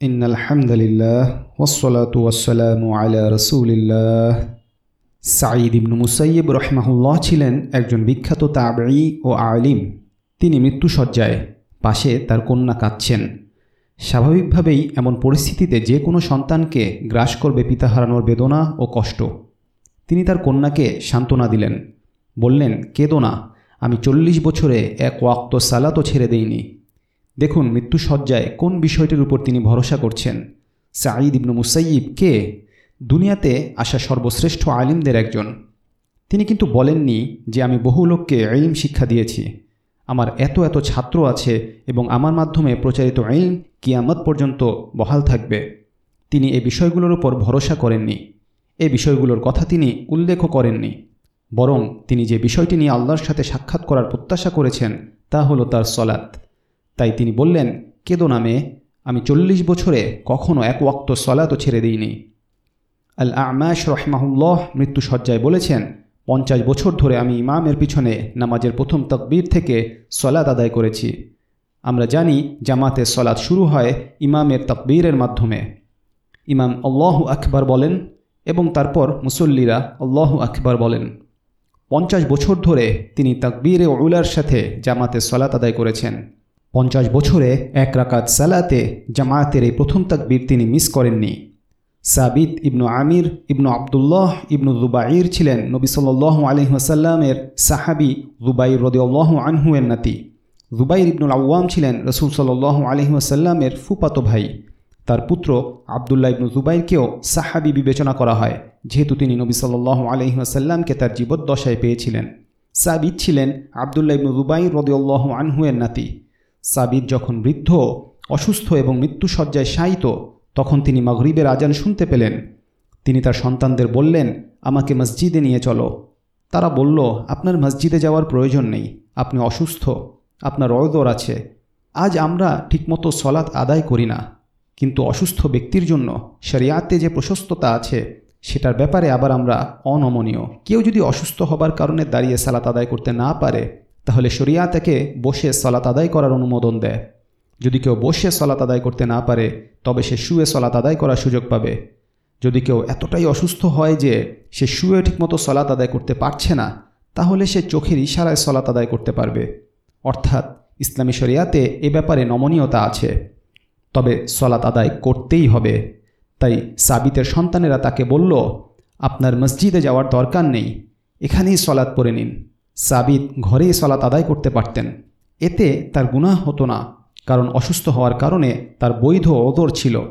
إن الحمد لله والصلاة والسلام على رسول الله সাঈদ ইবনু মুসাইয়িব রহমাহুল্লাহ ছিলেন একজন বিখ্যাত তাবঈ ও আলিম তিনি মৃত্যুসজ্জায় পাশে তার কন্যা কাঁদছেন স্বাভাবিকভাবেই এমন পরিস্থিতিতে যে কোনো সন্তানকে গ্রাস করবে পিতা হারানোর বেদনা ও কষ্ট তিনি তার কন্যাকে সান্ত্বনা দিলেন বললেন কেদো না আমি চল্লিশ বছরে এক ওয়াক্ত সালাতও ছেড়ে দেইনি দেখুন মৃত্যুসজ্জায় কোন বিষয়টির উপর তিনি ভরসা করছেন। সাঈদ ইবনু মুসাইয়িব কে? দুনিয়াতে আসা সর্বশ্রেষ্ঠ আলিমদের একজন। তিনি কিন্তু বলেননি যে আমি বহু লোককে ইলম শিক্ষা দিয়েছি। আমার এত এত ছাত্র আছে এবং আমার মাধ্যমে প্রচারিত ইলম কিয়ামত পর্যন্ত বহাল থাকবে। তিনি এ বিষয়গুলোর উপর ভরসা করেননি। এ বিষয়গুলোর কথা তিনি উল্লেখও করেননি। বরং তিনি যে বিষয়টি নিয়ে আল্লাহর সাথে সাক্ষাৎ করার প্রত্যাশা করেছেন, তা হলো তার সলাৎ। তাই তিনি বললেন, কেদো নামে আমি চল্লিশ বছরে কখনও এক ওয়াক্ত সলাতও ছেড়ে দিইনি। আল আমাশ রহমাহুল্লাহ মৃত্যুসজ্জায় বলেছেন, পঞ্চাশ বছর ধরে আমি ইমামের পিছনে নামাজের প্রথম তকবীর থেকে সলাৎ আদায় করেছি। আমরা জানি জামাতে সলাৎ শুরু হয় ইমামের তকবীরের মাধ্যমে। ইমাম আল্লাহু আকবার বলেন এবং তারপর মুসল্লিরা আল্লাহু আকবার বলেন। পঞ্চাশ বছর ধরে তিনি তাকবীরে উলার সাথে জামাতে সলাৎ আদায় করেছেন। পঞ্চাশ বছরে এক রাকাত সালাতে জামায়াতের এই প্রথম তাকবীর তিনি মিস করেননি। সাবিত ইবনু আমির, ইবনু আবদুল্লাহ, ইবনু জুবাইর ছিলেন নবী সাল্লাহ আলহিহাসাল্লামের সাহাবি জুবাইর রদিউল্লাহ আনহুয়ের নাতি। জুবাইর ইবনুল আউয়াম ছিলেন রসুল সাল্লাহ আলহিহাসাল্লামের ফুপাতো ভাই। তার পুত্র আবদুল্লাহ ইবনু জুবাইরকেও সাহাবি বিবেচনা করা হয়, যেহেতু তিনি নবী সাল্লাহ আলহিহাসাল্লামকে তার জীবদ্দশায় পেয়েছিলেন। সাবিত ছিলেন আবদুল্লাহ ইবনু জুবাইর রদিউল্লাহ আনহুয়ের নাতি। সাবিদ যখন বৃদ্ধ, অসুস্থ এবং মৃত্যুসজ্জায় শায়িত, তখন তিনি মাগরিবের আজান শুনতে পেলেন। তিনি তার সন্তানদের বললেন, আমাকে মসজিদে নিয়ে চলো। তারা বলল, আপনার মসজিদে যাওয়ার প্রয়োজন নেই। আপনি অসুস্থ। আপনার অয়দর আছে। আজ আমরা ঠিকমতো সলাৎ আদায় করি না। কিন্তু অসুস্থ ব্যক্তির জন্য শরিয়াতে যে প্রশস্ততা আছে, সেটার ব্যাপারে আবার আমরা অনমনীয়। কেউ যদি অসুস্থ হবার কারণে দাঁড়িয়ে সালাত আদায় করতে না পারে তাহলে শরিয়া তাকে বসে সলাত আদায় করার অনুমোদন দেয়। যদি কেউ বসে সলাত আদায় করতে না পারে, তবে সে শুয়ে সলাত আদায় করার সুযোগ পাবে। যদি কেউ এতটাই অসুস্থ হয় যে সে শুয়ে ঠিকমতো সলাত আদায় করতে পারছে না, তাহলে সে চোখের ইশারায় সলাত আদায় করতে পারবে। অর্থাৎ ইসলামী শরিয়াতে এ ব্যাপারে নমনীয়তা আছে। তবে সলাত আদায় করতেই হবে। তাই সাবিতের সন্তানেরা তাকে বলল, আপনার মসজিদে যাওয়ার দরকার নেই। এখানেই সলাৎ পরে নিন। সাবিত ঘরেই সলাত আদায় করতে পারতেন। এতে তার গুনাহ হতো না, কারণ অসুস্থ হওয়ার কারণে তার বৈধ ওদর ছিল।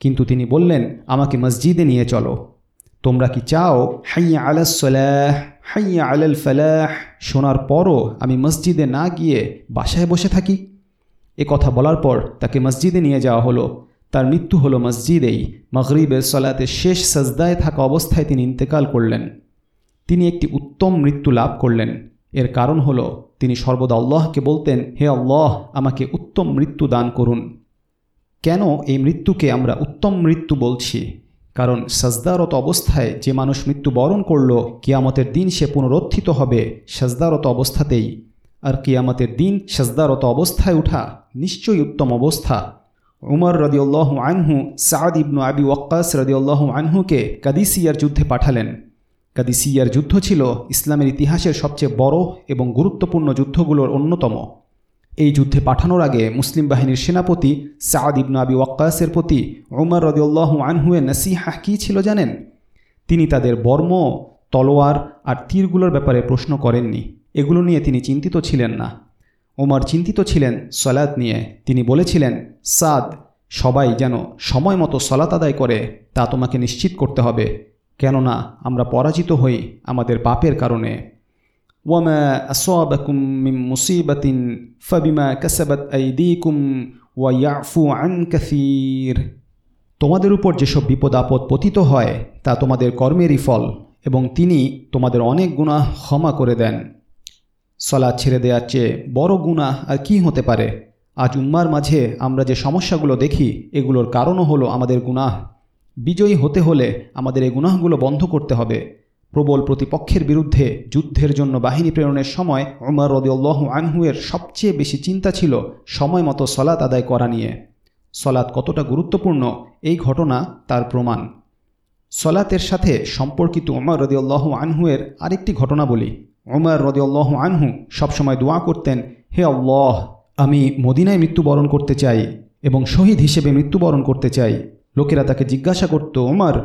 কিন্তু তিনি বললেন, আমাকে মসজিদে নিয়ে চলো। তোমরা কি চাও? হাইয়া আলাসলাহ হাইয়া আলাল ফলাহ। শোনার পরও আমি মসজিদে না গিয়ে বাসায় বসে থাকি। এ কথা বলার পর তাকে মসজিদে নিয়ে যাওয়া হলো। তার মৃত্যু হলো মসজিদেই। মগরিবের সলাতে শেষ সজদায় থাকা অবস্থায় তিনি ইন্তেকাল করলেন। তিনি একটি উত্তম মৃত্যু লাভ করলেন। এর কারণ হল, তিনি সর্বদা আল্লাহকে বলতেন, হে আল্লাহ, আমাকে উত্তম মৃত্যু দান করুন। কেন এই মৃত্যুকে আমরা উত্তম মৃত্যু বলছি? কারণ সাজদারত অবস্থায় যে মানুষ মৃত্যুবরণ করল, কিয়ামতের দিন সে পুনরুত্থিত হবে সাজদারত অবস্থাতেই। আর কিয়ামতের দিন সাজদারত অবস্থায় উঠা নিশ্চয়ই উত্তম অবস্থা। উমর রদিউল্লাহ আনহু, সাদ ইবনু আবি ওয়াক্কাস রদিউল্লাহ আনহুকে কাদিসিয়ার যুদ্ধে পাঠালেন। কাদিসিয়ার যুদ্ধ ছিল ইসলামের ইতিহাসের সবচেয়ে বড় এবং গুরুত্বপূর্ণ যুদ্ধগুলোর অন্যতম। এই যুদ্ধে পাঠানোর আগে মুসলিম বাহিনীর সেনাপতি সাদ ইবনু আবি ওয়াক্কাসের প্রতি ওমর রদিউল্লাহ আনহুয়ে নাসিহা কী ছিল জানেন? তিনি তাদের বর্ম, তলোয়ার আর তীরগুলোর ব্যাপারে প্রশ্ন করেননি। এগুলো নিয়ে তিনি চিন্তিত ছিলেন না। ওমর চিন্তিত ছিলেন সলাদ নিয়ে। তিনি বলেছিলেন, সাদ, সবাই যেন সময় মতো সলাত আদায় করে, তা তোমাকে নিশ্চিত করতে হবে। কেননা আমরা পরাজিত হই আমাদের পাপের কারণে। কাসির। তোমাদের উপর যেসব বিপদ আপদ পতিত হয়, তা তোমাদের কর্মেরই ফল এবং তিনি তোমাদের অনেক গুণা ক্ষমা করে দেন। সলা ছেড়ে দেওয়ার চেয়ে বড় গুণা আর কি হতে পারে? আজ উম্মার মাঝে আমরা যে সমস্যাগুলো দেখি, এগুলোর কারণও হলো আমাদের গুনাহ। বিজয়ী হতে হলে আমাদের এই গুনাহগুলো বন্ধ করতে হবে। প্রবল প্রতিপক্ষের বিরুদ্ধে যুদ্ধের জন্য বাহিনী প্রেরণের সময় উমর রদিউল্লাহ আনহুয়ের সবচেয়ে বেশি চিন্তা ছিল সময় মতো সলাত আদায় করা নিয়ে। সলাৎ কতটা গুরুত্বপূর্ণ, এই ঘটনা তার প্রমাণ। সলাতের সাথে সম্পর্কিত ওমর রদিউল্লাহ আনহুয়ের আরেকটি ঘটনা বলি। ওমর রদিউল্লাহ আনহু সবসময় দোয়া করতেন, হে আল্লাহ, আমি মদিনায় মৃত্যুবরণ করতে চাই এবং শহীদ হিসেবে মৃত্যুবরণ করতে চাই। লোকেরা তাকে জিজ্ঞাসা করত, ওমর,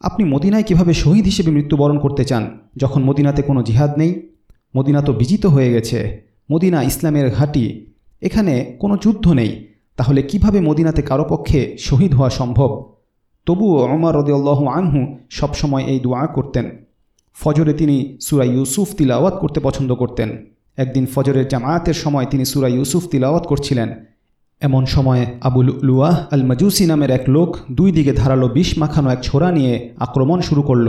আপনি মদিনায় কীভাবে শহীদ হিসেবে মৃত্যুবরণ করতে চান? যখন মদিনাতে কোনো জিহাদ নেই, মদিনা তো বিজিত হয়ে গেছে, মদিনা ইসলামের ঘাঁটি, এখানে কোনো যুদ্ধ নেই, তাহলে কীভাবে মদিনাতে কারও পক্ষে শহীদ হওয়া সম্ভব? তবুও অমর রদিউল্লাহ আনহু সবসময় এই দোয়া করতেন। ফজরে তিনি সুরা ইউসুফ তিলাওয়াত করতে পছন্দ করতেন। একদিন ফজরের জামায়াতের সময় তিনি সুরা ইউসুফ তিলাওয়াত করছিলেন। এমন সময় আবুল লুয়াহ আল মাজুসি নামের এক লোক দুই দিকে ধারালো বিষ মাখানো এক ছোড়া নিয়ে আক্রমণ শুরু করল।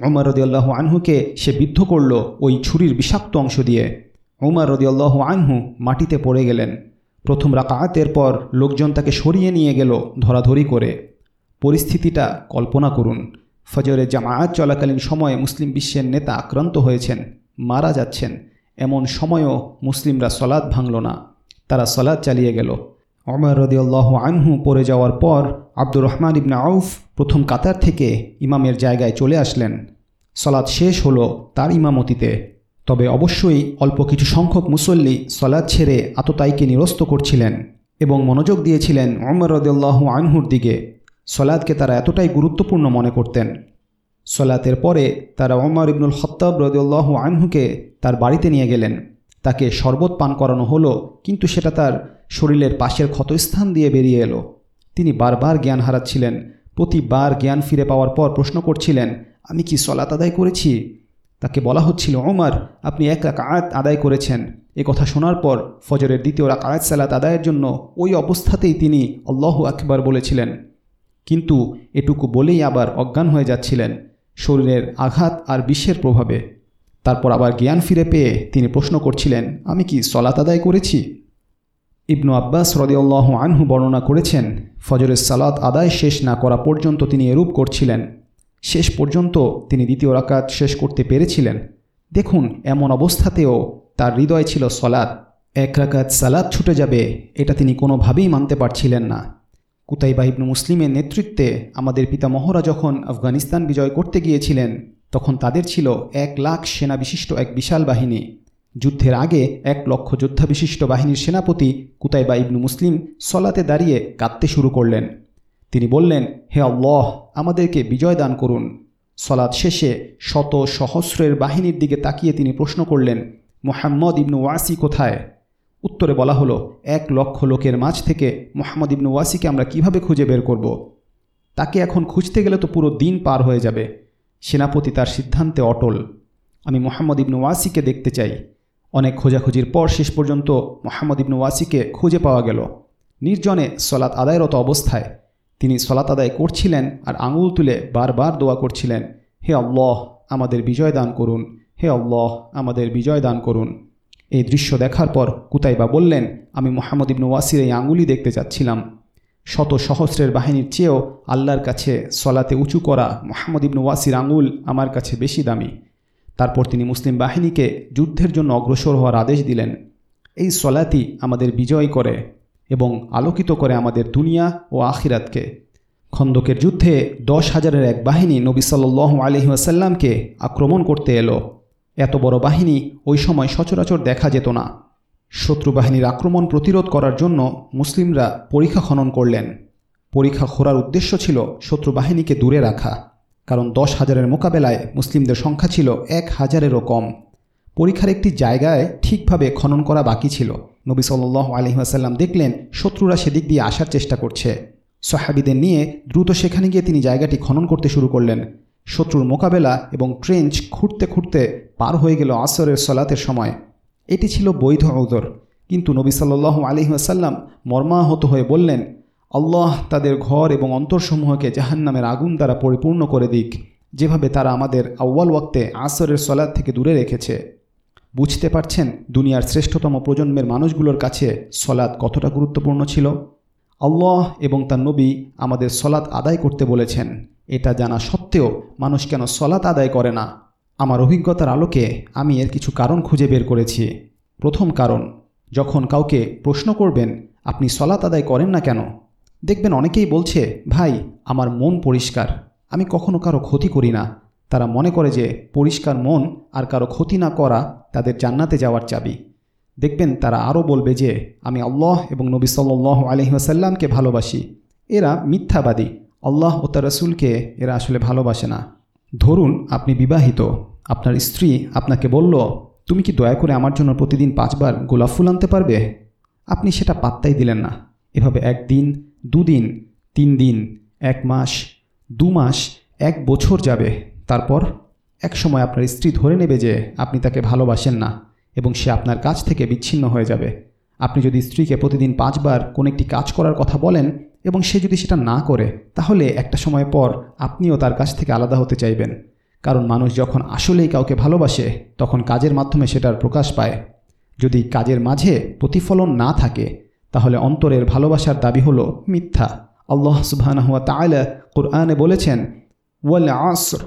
উমর রদিয়াল্লাহ আনহুকে সে বিদ্ধ করল ওই ছুরির বিষাক্ত অংশ দিয়ে। উমর রদিয়াল্লাহ আনহু মাটিতে পড়ে গেলেন। প্রথম রাকাতের পর লোকজন তাকে সরিয়ে নিয়ে গেল ধরাধরি করে। পরিস্থিতিটা কল্পনা করুন। ফজরে জামায়াত চলাকালীন সময়ে মুসলিম বিশ্বের নেতা আক্রান্ত হয়েছেন, মারা যাচ্ছেন। এমন সময়ও মুসলিমরা সলাদ ভাঙল না। তারা সলাদ চালিয়ে গেল। অমর রদিউল্লাহ আনহু পড়ে যাওয়ার পর আব্দুর রহমান ইবনা আউফ প্রথম কাতার থেকে ইমামের জায়গায় চলে আসলেন। সলাদ শেষ হলো তার ইমামতিতে। তবে অবশ্যই অল্প কিছু সংখ্যক মুসল্লি সলাদ ছেড়ে আততাইকে নিরস্ত করছিলেন এবং মনোযোগ দিয়েছিলেন অমর রদুল্লাহ আনহুর দিকে। সলাদকে তারা এতটাই গুরুত্বপূর্ণ মনে করতেন। সলাতের পরে তারা ওমর ইবনুল হত্তাব রদুল্লাহ আনহুকে তার বাড়িতে নিয়ে গেলেন। তাকে শরবত পান করানো হলো, কিন্তু সেটা তার শরীরের পাশের ক্ষতস্থান দিয়ে বেরিয়ে এলো। তিনি বারবার জ্ঞান হারাচ্ছিলেন, প্রতিবার জ্ঞান ফিরে পাওয়ার পর প্রশ্ন করছিলেন, আমি কি সলাত আদায় করেছি? তাকে বলা হচ্ছিল, ওমর, আপনি এক রাকায়াত আদায় করেছেন। এ কথা শোনার পর ফজরের দ্বিতীয় রাকায়াত সালাত আদায়ের জন্য ওই অবস্থাতেই তিনি আল্লাহ আকবার বলেছিলেন। কিন্তু এটুকু বলেই আবার অজ্ঞান হয়ে যাচ্ছিলেন, শরীরের আঘাত আর বিশ্বের প্রভাবে। তারপর আবার জ্ঞান ফিরে পেয়ে তিনি প্রশ্ন করছিলেন, আমি কি সলাত আদায় করেছি? ইবনু আব্বাস রদিউল্লাহ আনহু বর্ণনা করেছেন, ফজরের সালাত আদায় শেষ না করা পর্যন্ত তিনি এরূপ করছিলেন। শেষ পর্যন্ত তিনি দ্বিতীয় রাকাত শেষ করতে পেরেছিলেন। দেখুন, এমন অবস্থাতেও তার হৃদয় ছিল সলাদ এক রাকাত সালাদ ছুটে যাবে, এটা তিনি কোনোভাবেই মানতে পারছিলেন না। কুতাইবা ইবনু মুসলিমের নেতৃত্বে আমাদের পিতামহরা যখন আফগানিস্তান বিজয় করতে গিয়েছিলেন তখন তাদের ছিল এক লাখ সেনা বিশিষ্ট এক বিশাল বাহিনী। যুদ্ধের আগে এক লক্ষ যোদ্ধা বিশিষ্ট বাহিনীর সেনাপতি কুতাইবা ইবনু মুসলিম সলাতে দাঁড়িয়ে কাঁদতে শুরু করলেন। তিনি বললেন, হে আল্লাহ, আমাদেরকে বিজয় দান করুন। সলাদ শেষে শত সহস্রের বাহিনীর দিকে তাকিয়ে তিনি প্রশ্ন করলেন, মোহাম্মদ ইবনু ওয়াসি কোথায়? উত্তরে বলা হলো, এক লক্ষ লোকের মাঝ থেকে মোহাম্মদ ইবনু ওয়াসিকে আমরা কীভাবে খুঁজে বের করব। তাকে এখন খুঁজতে গেলে তো পুরো দিন পার হয়ে যাবে। সেনাপতি তার সিদ্ধান্তে অটল। আমি মোহাম্মদ ইবনু ওয়াসিকে দেখতে চাই। অনেক খোঁজাখুঁজির পর শেষ পর্যন্ত মোহাম্মদ ইবনু ওয়াসিকে খুঁজে পাওয়া গেল। নির্জনে সলাৎ আদায়রত অবস্থায় তিনি সলাত আদায় করছিলেন আর আঙুল তুলে বারবার দোয়া করছিলেন, হে আল্লাহ, আমাদের বিজয় দান করুন। হে আল্লাহ, আমাদের বিজয় দান করুন। এই দৃশ্য দেখার পর কুতাইবা বললেন, আমি মোহাম্মদ ইবনু ওয়াসির এই আঙুলই দেখতে চাচ্ছিলাম। শত সহস্রের বাহিনীর চেয়েও আল্লাহর কাছে সলাতে উঁচু করা মোহাম্মদ ইবনু ওয়াসির আঙুল আমার কাছে বেশি দামি। তারপর তিনি মুসলিম বাহিনীকে যুদ্ধের জন্য অগ্রসর হওয়ার আদেশ দিলেন। এই সলাতি আমাদের বিজয় করে এবং আলোকিত করে আমাদের দুনিয়া ও আখিরাতকে। খন্দকের যুদ্ধে দশ হাজারের এক বাহিনী নবী সাল্লাহ আলহি আসাল্লামকে আক্রমণ করতে এলো। এত বড় বাহিনী ওই সময় সচরাচর দেখা যেত না। শত্রু বাহিনীর আক্রমণ প্রতিরোধ করার জন্য মুসলিমরা পরীক্ষা খনন করলেন। পরীক্ষা খোরার উদ্দেশ্য ছিল শত্রু বাহিনীকে দূরে রাখা। কারণ দশ হাজারের মোকাবেলায় মুসলিমদের সংখ্যা ছিল এক হাজারেরও কম। পরীক্ষার একটি জায়গায় ঠিকভাবে খনন করা বাকি ছিল। নবী সাল্লাহ আলহিহাসাল্লাম দেখলেন শত্রুরা সেদিক দিয়ে আসার চেষ্টা করছে। সাহাবিদের নিয়ে দ্রুত সেখানে গিয়ে তিনি জায়গাটি খনন করতে শুরু করলেন। শত্রুর মোকাবেলা এবং ট্রেঞ্চ খুঁড়তে খুঁড়তে পার হয়ে গেল আসরের সলাতের সময়। এটি ছিল বৈধ ঔদর কিন্তু নবী সাল্লাহ আলহিহাসাল্লাম মর্মাহত হয়ে বললেন, আল্লাহ তাদের ঘর এবং অন্তরসমূহকে জাহান্নামের আগুন দ্বারা পরিপূর্ণ করে দিক, যেভাবে তারা আমাদের আউ্বাল ওয়াক্তে আসরের সলাদ থেকে দূরে রেখেছে। বুঝতে পারছেন দুনিয়ার শ্রেষ্ঠতম প্রজন্মের মানুষগুলোর কাছে সলাদ কতটা গুরুত্বপূর্ণ ছিল? আল্লাহ এবং তার নবী আমাদের সলাৎ আদায় করতে বলেছেন। এটা জানা সত্ত্বেও মানুষ কেন সলাৎ আদায় করে না? আমার অভিজ্ঞতার আলোকে আমি এর কিছু কারণ খুঁজে বের করেছি। প্রথম কারণ, যখন কাউকে প্রশ্ন করবেন, আপনি সলাৎ আদায় করেন না কেন? দেখবেন অনেকেই বলছে, ভাই, আমার মন পরিষ্কার। আমি কখনো কারও ক্ষতি করি না। তারা মনে করে যে, পরিষ্কার মন আর কারও ক্ষতি না করা তাদের জান্নাতে যাওয়ার চাবি। দেখবেন তারা আরও বলবে যে, আমি আল্লাহ এবং নবী সাল্লাহ আলহিহাসাল্লামকে ভালোবাসি। এরা মিথ্যাবাদী। আল্লাহ ও তার রসুলকে এরা আসলে ভালোবাসে না। ধরুন, আপনি বিবাহিত। আপনার স্ত্রী আপনাকে বলল, তুমি কি দয়া করে আমার জন্য প্রতিদিন পাঁচবার গোলাপ ফুল আনতে পারবে? আপনি সেটা পাত্তাই দিলেন না। এভাবে একদিন, দুদিন তিন দিন এক মাস, দু মাস, এক বছর যাবে। তারপর এক সময় আপনার স্ত্রী ধরে নেবে যে আপনি তাকে ভালোবাসেন না এবং সে আপনার কাছ থেকে বিচ্ছিন্ন হয়ে যাবে। আপনি যদি স্ত্রীকে প্রতিদিন পাঁচবার কোনো একটি কাজ করার কথা বলেন এবং সে যদি সেটা না করে, তাহলে একটা সময় পর আপনিও তার কাছ থেকে আলাদা হতে চাইবেন। কারণ মানুষ যখন আসলেই কাউকে ভালোবাসে তখন কাজের মাধ্যমে সেটার প্রকাশ পায় যদি কাজের মাঝে প্রতিফলন না থাকে তাহলে অন্তরের ভালোবাসার দাবি হলো মিথ্যা আল্লাহ সুবহানাহুয়া তাআলা কুরআনে বলেছেন ওয়াল আসর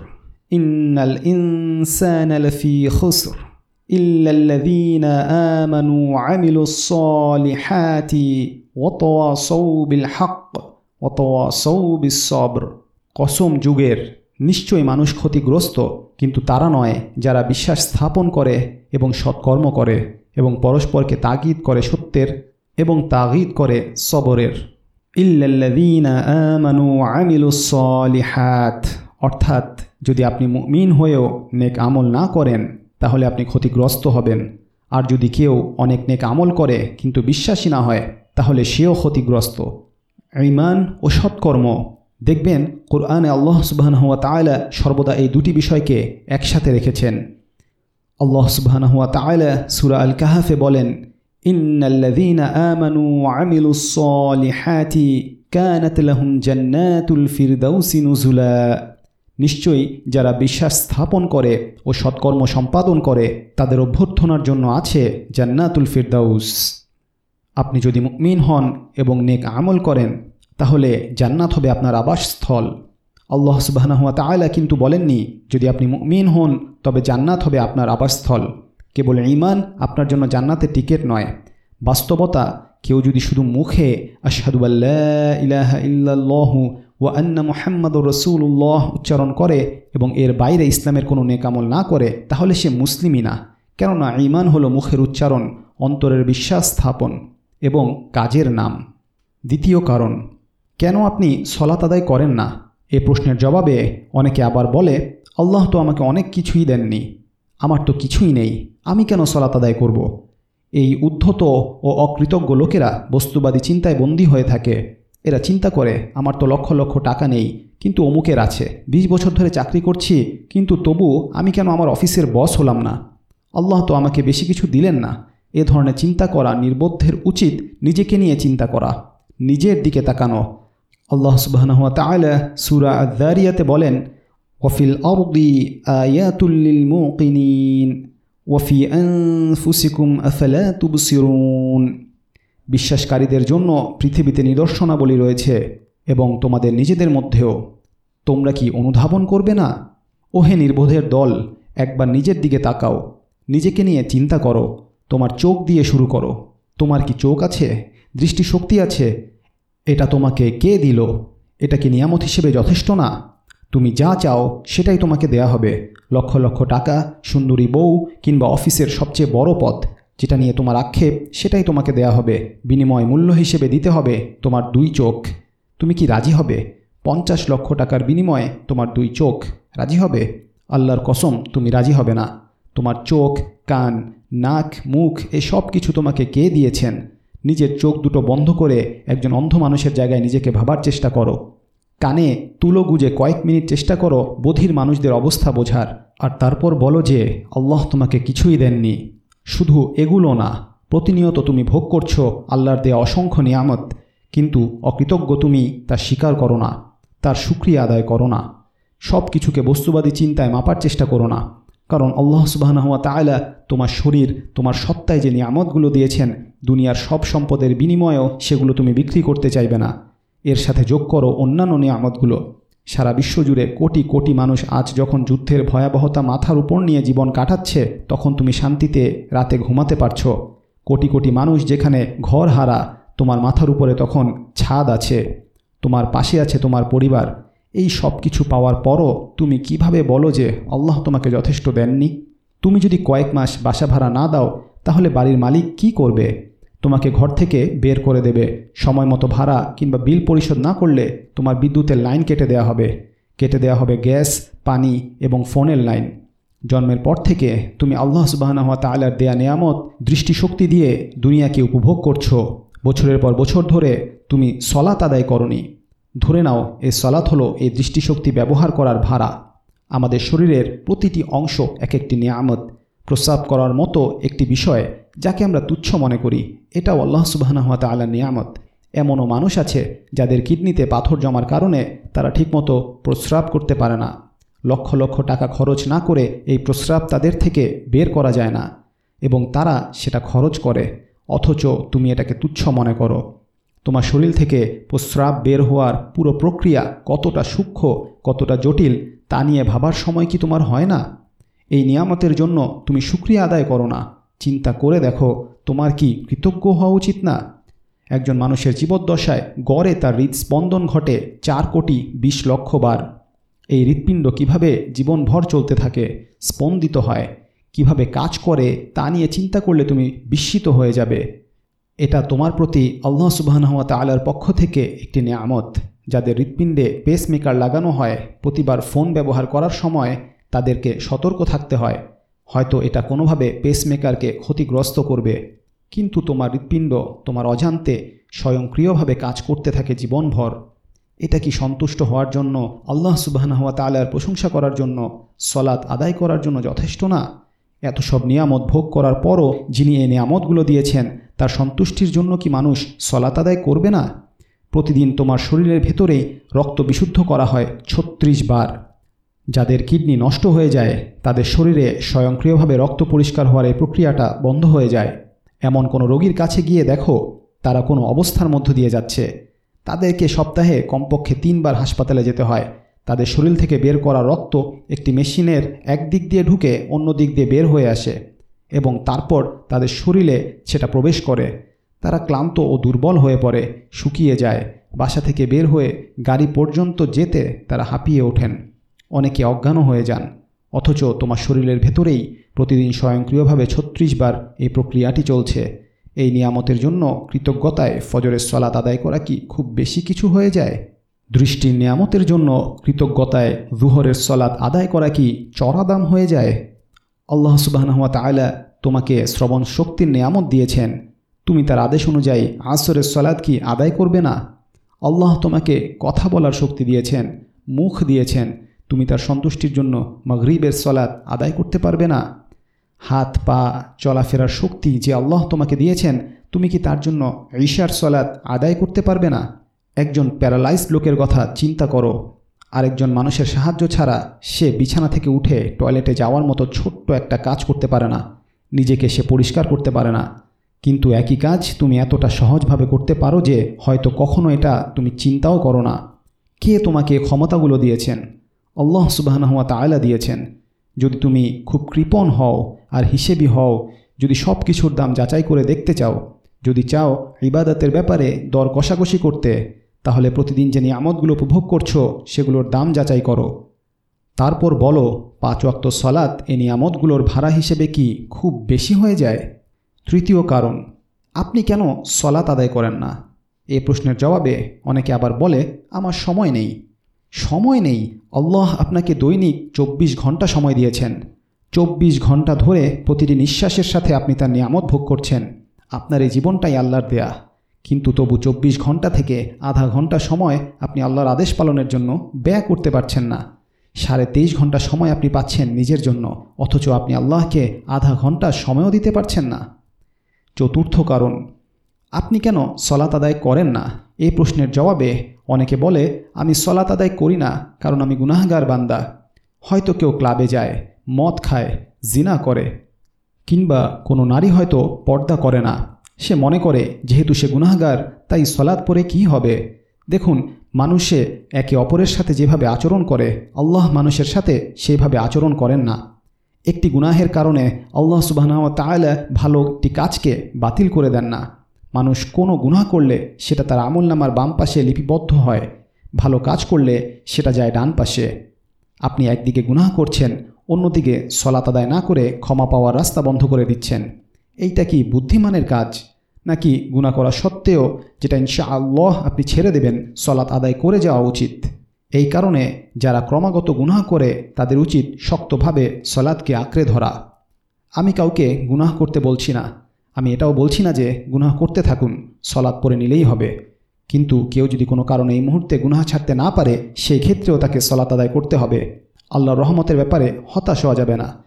ইন্নাল ইনসানা লাফি খুসর إلا الذين آمنوا وعملوا الصالحات وتواصوا بالحق وتواصوا بالصبر কসম যুগের নিশ্চয়ই মানুষ ক্ষতিগ্রস্ত, কিন্তু তারা নয়, যারা বিশ্বাস স্থাপন করে এবং সৎকর্ম করে এবং পরস্পরকে তাগিদ করে সত্যের এবং তাগিদ করে সবরের। সলিহাত। অর্থাৎ, যদি আপনি মুমিন হয়েও নেক আমল না করেন, তাহলে আপনি ক্ষতিগ্রস্ত হবেন। আর যদি কেউ অনেক নেক আমল করে, কিন্তু বিশ্বাসী না হয়, তাহলে সেও ক্ষতিগ্রস্ত। ইমান ও সৎকর্ম দেখবেন কোরআনে আল্লাহ সুবাহ তায়লা সর্বদা এই দুটি বিষয়কে একসাথে রেখেছেন। আল্লাহ সুবাহ তায়লা সুরা আল কাহাফে বলেন আমানু নিশ্চয়ই যারা বিশ্বাস স্থাপন করে ও সৎকর্ম সম্পাদন করে, তাদের অভ্যর্থনার জন্য আছে জান্নাতুল ফিরদাউস। আপনি যদি মুমিন হন এবং নেক আমল করেন তাহলে জান্নাত হবে আপনার আবাসস্থল। আল্লাহ সুবাহনাহুয়া তায়লা কিন্তু বলেননি, যদি আপনি মুমিন হন, তবে জান্নাত হবে আপনার আবাসস্থল। কেবল ইমান আপনার জন্য জান্নাতের টিকিট নয়। বাস্তবতা, কেউ যদি শুধু মুখে আশহাদু আল্লাহ ইল্লাল্লাহু ও আন্না মোহাম্মদ রসুল্লাহ উচ্চারণ করে এবং এর বাইরে ইসলামের কোনো নেকামল না করে, তাহলে সে মুসলিমই না। কেননা ইমান হলো মুখের উচ্চারণ, অন্তরের বিশ্বাস স্থাপন এবং কাজের নাম। দ্বিতীয় কারণ কেন আপনি সলাত আদায় করেন না? এ প্রশ্নের জবাবে অনেকে আবার বলে, আল্লাহ তো আমাকে অনেক কিছুই দেননি। আমার তো কিছুই নেই। আমি কেন সলাত আদায় করব। এই উদ্ধত ও অকৃতজ্ঞ লোকেরা বস্তুবাদী চিন্তায় বন্দী হয়ে থাকে। এরা চিন্তা করে, আমার তো লক্ষ লক্ষ টাকা নেই, কিন্তু অমুকের আছে। ২০ বছর ধরে চাকরি করছি, কিন্তু তবু আমি কেন আমার অফিসের বস হলাম না? আল্লাহ তো আমাকে বেশি কিছু দিলেন না। এ ধরনের চিন্তা করা নির্বোধের উচিত নিজেকে নিয়ে চিন্তা করা। নিজের দিকে তাকানো। আল্লাহ তালা সুরা আদারিয়াতে বলেন ওফিল আরদি আয়াতুল্লিল মুকিনিন আনফুসিকুম আফালা তুবসিরুন। বিশ্বাসকারীদের জন্য পৃথিবীতে নিদর্শনাবলী রয়েছে এবং তোমাদের নিজেদের মধ্যেও। তোমরা কি অনুধাবন করবে না? ওহে নির্বোধের দল, একবার নিজের দিকে তাকাও। নিজেকে নিয়ে চিন্তা করো। তোমার চোখ দিয়ে শুরু করো। তোমার কি চোখ আছে? দৃষ্টিশক্তি আছে? এটা তোমাকে কে দিল? এটা কি নিয়ামত হিসেবে যথেষ্ট না? তুমি যা চাও, সেটাই তোমাকে দেয়া হবে। লক্ষ লক্ষ টাকা, সুন্দরী বউ কিংবা অফিসের সবচেয়ে বড় পদ, যেটা নিয়ে তোমার আক্ষেপ, সেটাই তোমাকে দেয়া হবে। বিনিময় মূল্য হিসেবে দিতে হবে তোমার দুই চোখ। তুমি কি রাজি হবে? পঞ্চাশ লক্ষ টাকার বিনিময়ে তোমার দুই চোখ রাজি হবে? আল্লাহর কসম, তুমি রাজি হবে না। তোমার চোখ, কান, নাক, মুখ এসব কিছু তোমাকে কে দিয়েছেন? নিজের চোখ দুটো বন্ধ করে একজন অন্ধ মানুষের জায়গায় নিজেকে ভাবার চেষ্টা করো। কানে তুলো গুজে কয়েক মিনিট চেষ্টা করো বধির মানুষদের অবস্থা বোঝার। আর তারপর বলো যে, আল্লাহ তোমাকে কিছুই দেননি। শুধু এগুলো না, প্রতিনিয়ত তুমি ভোগ করছ আল্লাহর দেয়া অসংখ্য নিয়ামত, কিন্তু অকৃতজ্ঞ তুমি তা স্বীকার করো না, তার সুক্রিয়া আদায় করো না। সব কিছুকে বস্তুবাদী চিন্তায় মাপার চেষ্টা করো না, কারণ আল্লাহ সুবাহানহুয়া তায়লা তোমার শরীর, তোমার সত্তায় যে নিয়ামতগুলো দিয়েছেন দুনিয়ার সব সম্পদের বিনিময়েও সেগুলো তুমি বিক্রি করতে চাইবে না। এর সাথে যোগ করো অন্যান্য নিয়ামতগুলো। সারা বিশ্বজুড়ে কোটি কোটি মানুষ আজ যখন যুদ্ধের ভয়াবহতা মাথার উপর নিয়ে জীবন কাটাচ্ছে, তখন তুমি শান্তিতে রাতে ঘুমাতে পারছ। কোটি কোটি মানুষ যেখানে ঘর হারা, তোমার মাথার উপরে তখন ছাদ আছে। তোমার পাশে আছে তোমার পরিবার। এই সব কিছু পাওয়ার পরও তুমি কীভাবে বলো যে আল্লাহ তোমাকে যথেষ্ট দেননি? তুমি যদি কয়েক মাস বাসা ভাড়া না দাও, তাহলে বাড়ির মালিক কি করবে? তোমাকে ঘর থেকে বের করে দেবে। সময় মতো ভাড়া কিংবা বিল পরিশোধ না করলে তোমার বিদ্যুতের লাইন কেটে দেওয়া হবে। কেটে দেওয়া হবে গ্যাস, পানি এবং ফোনের লাইন। জন্মের পর থেকে তুমি আল্লাহ সুবাহনাহা তালার দেয়া নিয়ামত, দৃষ্টিশক্তি দিয়ে দুনিয়াকে উপভোগ করছ। বছরের পর বছর ধরে তুমি সলাত আদায় করনি। ধরে নাও, এই সলাত হলো এই দৃষ্টিশক্তি ব্যবহার করার ভাড়া। আমাদের শরীরের প্রতিটি অংশ এক একটি নিয়ামত। প্রস্রাব করার মতো একটি বিষয় যাকে আমরা তুচ্ছ মনে করি, এটাও আল্লাহ সুবাহনাহা তাল্লাহ নিয়ামত। এমনও মানুষ আছে যাদের কিডনিতে পাথর জমার কারণে তারা ঠিকমতো প্রস্রাব করতে পারে না। লক্ষ লক্ষ টাকা খরচ না করে এই প্রস্রাব তাদের থেকে বের করা যায় না এবং তারা সেটা খরচ করে, অথচ তুমি এটাকে তুচ্ছ মনে করো। তোমার শরীর থেকে প্রস্রাব বের হওয়ার পুরো প্রক্রিয়া কতটা সূক্ষ্ম, কতটা জটিল, তা নিয়ে ভাবার সময় কি তোমার হয় না? এই নিয়ামতের জন্য তুমি সুক্রিয়া আদায় করো না। চিন্তা করে দেখো, তোমার কি কৃতজ্ঞ হওয়া উচিত না? একজন মানুষের জীবদ্দশায় গড়ে তার হৃদস্পন্দন ঘটে চার কোটি বিশ লক্ষ বার। এই হৃৎপিণ্ড কীভাবে জীবনভর চলতে থাকে, স্পন্দিত হয়, কীভাবে কাজ করে, তা নিয়ে চিন্তা করলে তুমি বিস্মিত হয়ে যাবে। এটা তোমার প্রতি আল্লাহ সুবাহনহাত আলার পক্ষ থেকে একটি নিয়ামত। যাদের হৃৎপিণ্ডে পেসমেকার লাগানো হয়, প্রতিবার ফোন ব্যবহার করার সময় তাদেরকে সতর্ক থাকতে হয়। হয়তো এটা কোনোভাবে পেসমেকারকে ক্ষতিগ্রস্ত করবে। কিন্তু তোমার হৃৎপিণ্ড, তোমার অজান্তে স্বয়ংক্রিয়ভাবে কাজ করতে থাকে জীবনভর। এটা কি সন্তুষ্ট হওয়ার জন্য, আল্লাহ সুবাহনহাত তালার প্রশংসা করার জন্য সলাৎ আদায় করার জন্য যথেষ্ট না? এত সব নিয়ামত ভোগ করার পরও যিনি এই নিয়ামতগুলো দিয়েছেন, তার সন্তুষ্টির জন্য কি মানুষ সলাত আদায় করবে না? প্রতিদিন তোমার শরীরের ভেতরেই রক্ত বিশুদ্ধ করা হয় ছত্রিশ বার। যাদের কিডনি নষ্ট হয়ে যায়, তাদের শরীরে স্বয়ংক্রিয়ভাবে রক্ত পরিষ্কার হওয়ার এই প্রক্রিয়াটা বন্ধ হয়ে যায়। এমন কোনো রোগীর কাছে গিয়ে দেখো, তারা কোনো অবস্থার মধ্য দিয়ে যাচ্ছে। তাদেরকে সপ্তাহে কমপক্ষে তিনবার হাসপাতালে যেতে হয়। তাদের শরীর থেকে বের করা রক্ত একটি মেশিনের এক দিক দিয়ে ঢুকে অন্য দিক দিয়ে বের হয়ে আসে এবং তারপর তাদের শরীরে সেটা প্রবেশ করে। তারা ক্লান্ত ও দুর্বল হয়ে পড়ে, শুকিয়ে যায়। বাসা থেকে বের হয়ে গাড়ি পর্যন্ত যেতে তারা হাঁপিয়ে ওঠেন। অনেকে অজ্ঞানও হয়ে যান, অথচ তোমার শরীরের ভেতরেই প্রতিদিন স্বয়ংক্রিয়ভাবে ছত্রিশ বার এই প্রক্রিয়াটি চলছে। এই নিয়ামতের জন্য কৃতজ্ঞতায় ফজরের সলাত আদায় করা কি খুব বেশি কিছু হয়ে যায়? দৃষ্টির নিয়ামতের জন্য কৃতজ্ঞতায় জুহরের সলাৎ আদায় করা কি চড়া দাম হয়ে যায়? আল্লাহ সুবাহনহমা তালা তোমাকে শ্রবণ শক্তির নিয়ামত দিয়েছেন। তুমি তার আদেশ অনুযায়ী আসরের সলাদ কি আদায় করবে না? আল্লাহ তোমাকে কথা বলার শক্তি দিয়েছেন, মুখ দিয়েছেন তুমি তার সন্তুষ্টির জন্য মগরিবের সলাদ আদায় করতে পারবে না। হাত, পা, চলাফেরার শক্তি যে আল্লাহ তোমাকে দিয়েছেন, তুমি কি তার জন্য ঈশার সলাদ আদায় করতে পারবে না? একজন প্যারালাইজড লোকের কথা চিন্তা করো। আরেকজন মানুষের সাহায্য ছাড়া সে বিছানা থেকে উঠে টয়লেটে যাওয়ার মতো ছোট্ট একটা কাজ করতে পারে না। নিজেকে সে পরিষ্কার করতে পারে না। কিন্তু একই কাজ তুমি এতটা সহজভাবে করতে পারো যে হয়তো কখনো এটা তুমি চিন্তাও করো না। কে তোমাকে ক্ষমতাগুলো দিয়েছেন? আল্লাহ সুবাহনহুয়া তায়লা দিয়েছেন, যদি তুমি খুব কৃপণ হও আর হিসেবি হও, যদি সব কিছুর দাম যাচাই করে দেখতে চাও, যদি চাও ইবাদতের ব্যাপারে দর কষাকষি করতে, তাহলে প্রতিদিন যে নিয়ামতগুলো উপভোগ করছ, সেগুলোর দাম যাচাই করো। তারপর বলো, পাঁচ অক্ত সলাৎ এ নিয়ামতগুলোর ভাড়া হিসেবে কি খুব বেশি হয়ে যায়? তৃতীয় কারণ, আপনি কেন সলাৎ আদায় করেন না? এ প্রশ্নের জবাবে অনেকে আবার বলে, আমার সময় নেই। সময় নেই। আল্লাহ আপনাকে দৈনিক চব্বিশ ঘণ্টা সময় দিয়েছেন। চব্বিশ ঘণ্টা ধরে প্রতিটি নিঃশ্বাসের সাথে আপনি তার নিয়ামত ভোগ করছেন। আপনার এই জীবনটাই আল্লাহর দেয়া। কিন্তু তবু চব্বিশ ঘণ্টা থেকে আধা ঘণ্টা সময় আপনি আল্লাহর আদেশ পালনের জন্য ব্যয় করতে পারছেন না। সাড়ে তেইশ ঘণ্টা সময় আপনি পাচ্ছেন নিজের জন্য, অথচ আপনি আল্লাহকে আধা ঘণ্টা সময়ও দিতে পারছেন না। চতুর্থ কারণ, আপনি কেন সলাত আদায় করেন না? এই প্রশ্নের জবাবে অনেকে বলে, আমি সলাত আদায় করি না, কারণ আমি গুনাহগার বান্দা। হয়তো কেউ ক্লাবে যায়, মদ খায়, জিনা করে, কিংবা কোনো নারী হয়তো পর্দা করে না। সে মনে করে, যেহেতু সে গুনাহগার, তাই সলাদ পরে কি হবে? দেখুন, মানুষে একে অপরের সাথে যেভাবে আচরণ করে, আল্লাহ মানুষের সাথে সেভাবে আচরণ করেন না। একটি গুনাহের কারণে আল্লাহ সুবাহ তাহলে ভালো একটি কাজকে বাতিল করে দেন না। মানুষ কোনো গুনাহ করলে সেটা তার আমল নামার বাম পাশে লিপিবদ্ধ হয়, ভালো কাজ করলে সেটা যায় ডান পাশে। আপনি একদিকে গুনাহ করছেন, অন্যদিকে সলাত আদায় না করে ক্ষমা পাওয়ার রাস্তা বন্ধ করে দিচ্ছেন। এইটা কি বুদ্ধিমানের কাজ? নাকি গুনাহ করা সত্ত্বেও যেটা ইনশা আল্লাহ আপনি ছেড়ে দেবেন সলাত আদায় করে যাওয়া উচিত? এই কারণে যারা ক্রমাগত গুনাহ করে, তাদের উচিত শক্তভাবে সলাদকে আঁকড়ে ধরা। আমি কাউকে গুনাহ করতে বলছি না। আমি এটাও বলছি না যে গুনাহ করতে থাকুন সলাদ পরে নিলেই হবে। কিন্তু কেউ যদি কোনো কারণে এই মুহূর্তে গুনাহ ছাড়তে না পারে সেই ক্ষেত্রেও তাকে সলাত আদায় করতে হবে। আল্লাহর রহমতের ব্যাপারে হতাশ হওয়া যাবে না।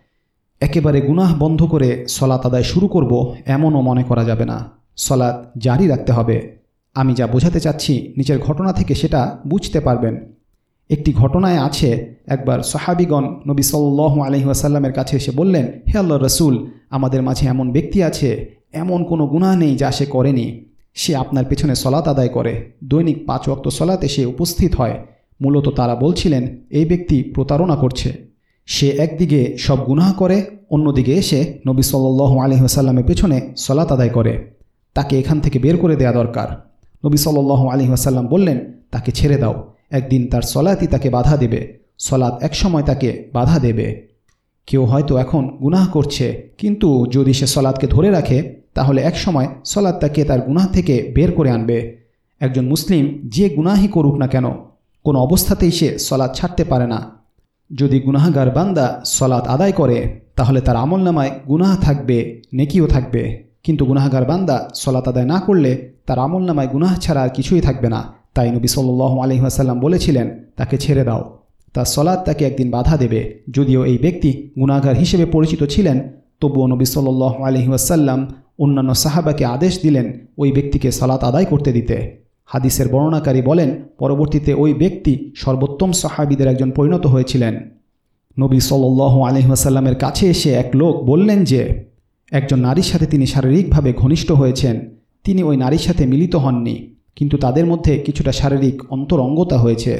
একেবারে গুনাহ বন্ধ করে সলাত আদায় শুরু করব, এমনও মনে করা যাবে না। সলাৎ জারি রাখতে হবে। আমি যা বোঝাতে চাচ্ছি নিচের ঘটনা থেকে সেটা বুঝতে পারবেন। একটি ঘটনায় আছে, একবার সাহাবিগণ নবী সাল্লাহ আলহিহাসাল্লামের কাছে এসে বললেন, হে আল্লাহ রসুল, আমাদের মাঝে এমন ব্যক্তি আছে এমন কোনো গুনাহ নেই যা সে করেনি। সে আপনার পেছনে সলাত আদায় করে। দৈনিক পাঁচ অক্ত সলাতে সে উপস্থিত হয়। মূলত তারা বলছিলেন, এই ব্যক্তি প্রতারণা করছে। সে একদিকে সব গুনাহ করে, অন্যদিকে এসে নবী সাল্লাহ আলহিহাসাল্লামের পেছনে সলাত আদায় করে। তাকে এখান থেকে বের করে দেয়া দরকার। নবী সাল্লাহ আলহিহাসাল্লাম বললেন, তাকে ছেড়ে দাও। একদিন তার সলাতই তাকে বাধা দেবে। সলাৎ একসময় তাকে বাধা দেবে। কেউ হয়তো এখন গুনাহ করছে, কিন্তু যদি সে সলাদকে ধরে রাখে তাহলে একসময় সলাদ তাকে তার গুনাহ থেকে বের করে আনবে। একজন মুসলিম যে গুনাহি করুক না কেন, কোনো অবস্থাতেই সে সলাদ ছাড়তে পারে না। যদি গুনাহগার বান্দা সলাদ আদায় করে, তাহলে তার আমল নামায় গুনাহ থাকবে, নেকিও থাকবে। কিন্তু গুনাহগার বান্দা সলাত আদায় না করলে তার আমল নামায় গুনাহ ছাড়া আর কিছুই থাকবে না। তাই নবী সাল্লাহ আলহিহাসাল্লাম বলেছিলেন, তাকে ছেড়ে দাও। তার সলাদ তাকে একদিন বাধা দেবে। যদিও এই ব্যক্তি গুণাগার হিসেবে পরিচিত ছিলেন তবুও নবী সাল্লাহ আলহিহাসাল্লাম অন্যান্য সাহাবাকে আদেশ দিলেন ওই ব্যক্তিকে সালাত আদায় করতে দিতে। হাদিসের বর্ণনাকারী বলেন, পরবর্তীতে ওই ব্যক্তি সর্বোত্তম সাহাবিদের একজন পরিণত হয়েছিলেন। নবী সাল্লাহ আলহিহাসাল্লামের কাছে এসে এক লোক বললেন যে, একজন নারীর সাথে তিনি শারীরিকভাবে ঘনিষ্ঠ হয়েছেন। তিনি ওই নারীর সাথে মিলিত হননি, কিন্তু তাদের মধ্যে কিছুটা শারীরিক অন্তরঙ্গতা হয়েছে।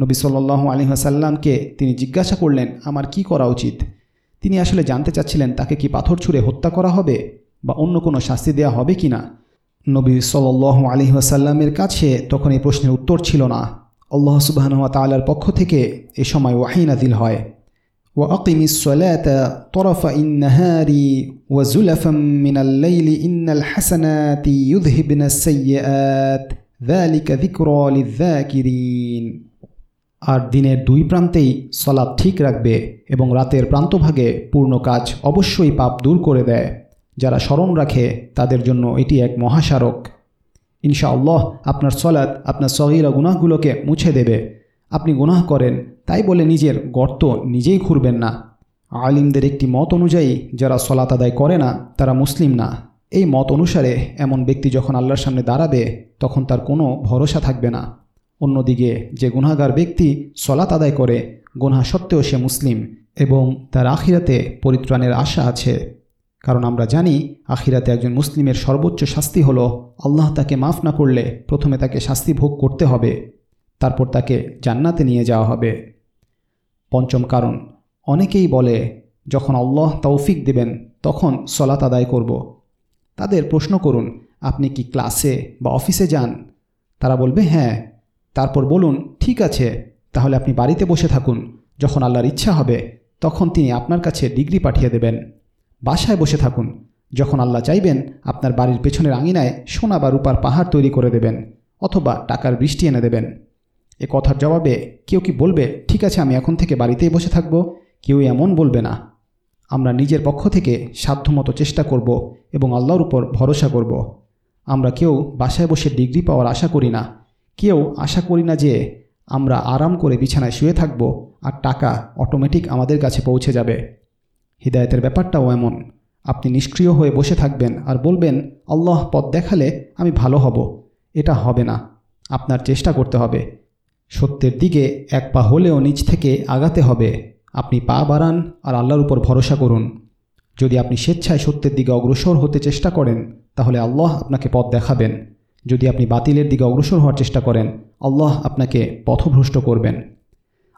নবী সাল্লাহ আলহিহাসাল্লামকে তিনি জিজ্ঞাসা করলেন, আমার কি করা উচিত? তিনি আসলে জানতে চাচ্ছিলেন তাকে কি পাথর ছুঁড়ে হত্যা করা হবে বা অন্য কোনো শাস্তি দেওয়া হবে কি না নবী সাল্লাহ আলহিহাসাল্লামের কাছে তখন এই প্রশ্নের উত্তর ছিল না আল্লাহ সুবাহনুয়া তালার পক্ষ থেকে এ সময় ওয়াহিনাদিল হয় وأقم الصلاة طرف النهار وزلفا من الليل إن الحسنات يذهبن السيئات ذلك ذكرى للذاكرين আর দিনের দুই প্রান্তেই সলাদ ঠিক রাখবে এবং রাতের প্রান্তভাগে পূর্ণ কাজ অবশ্যই পাপ দূর করে দেয়। যারা স্মরণ রাখে, তাদের জন্য এটি এক মহাসারক ইনশাআল্লাহ, আপনার সলাদ আপনার সহিরা গুনাহগুলোকে মুছে দেবে। আপনি গুনাহ করেন, তাই বলে নিজের গর্ত নিজেই ঘুরবেন না। আলিমদের একটি মত অনুযায়ী, যারা সলাত আদায় করে না, তারা মুসলিম না। এই মত অনুসারে এমন ব্যক্তি যখন আল্লাহর সামনে দাঁড়াবে, তখন তার কোনো ভরসা থাকবে না। অন্যদিকে যে গুনাগার ব্যক্তি সলাত আদায় করে, গুনহা সত্ত্বেও সে মুসলিম এবং তার আখিরাতে পরিত্রাণের আশা আছে। কারণ আমরা জানি, আখিরাতে একজন মুসলিমের সর্বোচ্চ শাস্তি হলো আল্লাহ তাকে মাফ না করলে প্রথমে তাকে শাস্তি ভোগ করতে হবে, তারপর তাকে জান্নাতে নিয়ে যাওয়া হবে। পঞ্চম কারণ, অনেকেই বলে, যখন আল্লাহ তৌফিক দেবেন, তখন সলাত আদায় করব। তাদের প্রশ্ন করুন, আপনি কি ক্লাসে বা অফিসে যান? তারা বলবে হ্যাঁ তারপর বলুন, ঠিক আছে, তাহলে আপনি বাড়িতে বসে থাকুন। যখন আল্লাহর ইচ্ছা হবে, তখন তিনি আপনার কাছে ডিগ্রি পাঠিয়ে দেবেন। বাসায় বসে থাকুন। যখন আল্লাহ চাইবেন, আপনার বাড়ির পেছনের আঙিনায় সোনা বা রূপার পাহাড় তৈরি করে দেবেন, অথবা টাকার বৃষ্টি এনে দেবেন। এ কথার জবাবে কেউ কি বলবে, ঠিক আছে, আমি এখন থেকে বাড়িতেই বসে থাকব কেউ এমন বলবে না। আমরা নিজের পক্ষ থেকে সাধ্যমতো চেষ্টা করব এবং আল্লাহর উপর ভরসা করব। আমরা কেউ বাসায় বসে ডিগ্রি পাওয়ার আশা করি না। কেউ আশা করি না যে আমরা আরাম করে বিছানায় শুয়ে থাকব আর টাকা অটোমেটিক আমাদের কাছে পৌঁছে যাবে। হৃদায়তের ব্যাপারটাও এমন। আপনি নিষ্ক্রিয় হয়ে বসে থাকবেন আর বলবেন, আল্লাহ পথ দেখালে আমি ভালো হব। এটা হবে না। আপনার চেষ্টা করতে হবে। সত্যের দিকে এক পা হলেও নিচ থেকে আগাতে হবে। আপনি পা বাড়ান আর আল্লাহর উপর ভরসা করুন। যদি আপনি স্বেচ্ছায় সত্যের দিকে অগ্রসর হতে চেষ্টা করেন, তাহলে আল্লাহ আপনাকে পথ দেখাবেন। যদি আপনি বাতিলের দিকে অগ্রসর হওয়ার চেষ্টা করেন, আল্লাহ আপনাকে পথভ্রষ্ট করবেন।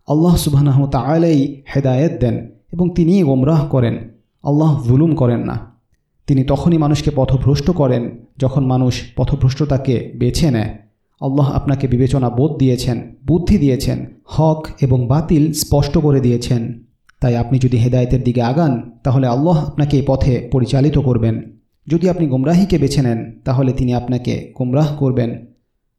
আল্লাহ সুবাহ তালাই হেদায়েত দেন এবং তিনি গোমরাহ করেন। আল্লাহ জুলুম করেন না। তিনি তখনই মানুষকে পথভ্রষ্ট করেন যখন মানুষ পথভ্রষ্টতাকে বেছে নেয়। আল্লাহ আপনাকে বিবেচনা বোধ দিয়েছেন, বুদ্ধি দিয়েছেন, হক এবং বাতিল স্পষ্ট করে দিয়েছেন। তাই আপনি যদি হেদায়েতের দিকে আগান, তাহলে আল্লাহ আপনাকে এই পথে পরিচালিত করবেন। যদি আপনি গুমরাহিকে বেছে নেন, তাহলে তিনি আপনাকে গুমরাহ করবেন।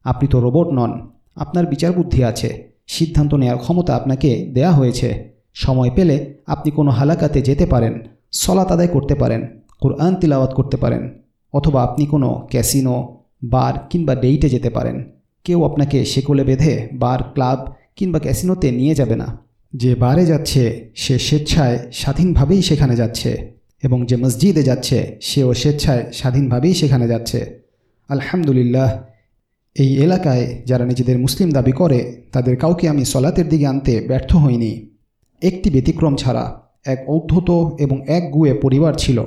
আপনি তো রোবট নন। আপনার বিচার বুদ্ধি আছে। সিদ্ধান্ত নেওয়ার ক্ষমতা আপনাকে দেয়া হয়েছে। সময় পেলে আপনি কোনো হালাকাতে যেতে পারেন সলাত আদায় করতে পারেন, কোরআন তিলাওয়াত করতে পারেন, অথবা আপনি কোনো ক্যাসিনো, বার কিংবা ডেইটে যেতে পারেন। কেউ আপনাকে শেকলে বেঁধে বার, ক্লাব কিংবা ক্যাসিনোতে নিয়ে যাবে না। যে বারে যাচ্ছে, সে স্বেচ্ছায় স্বাধীনভাবেই সেখানে যাচ্ছে। এবং যে মসজিদে যাচ্ছে, সেও স্বেচ্ছায় স্বাধীনভাবেই সেখানে যাচ্ছে। আলহামদুলিল্লাহ, এই এলাকায় যারা নিজেদের মুসলিম দাবি করে, তাদের কাউকে আমি সলাতের দিকে আনতে ব্যর্থ হইনি। একটি ব্যতিক্রম ছাড়া এক ঔদ্ধত এবং এক গুয়ে পরিবার ছিল।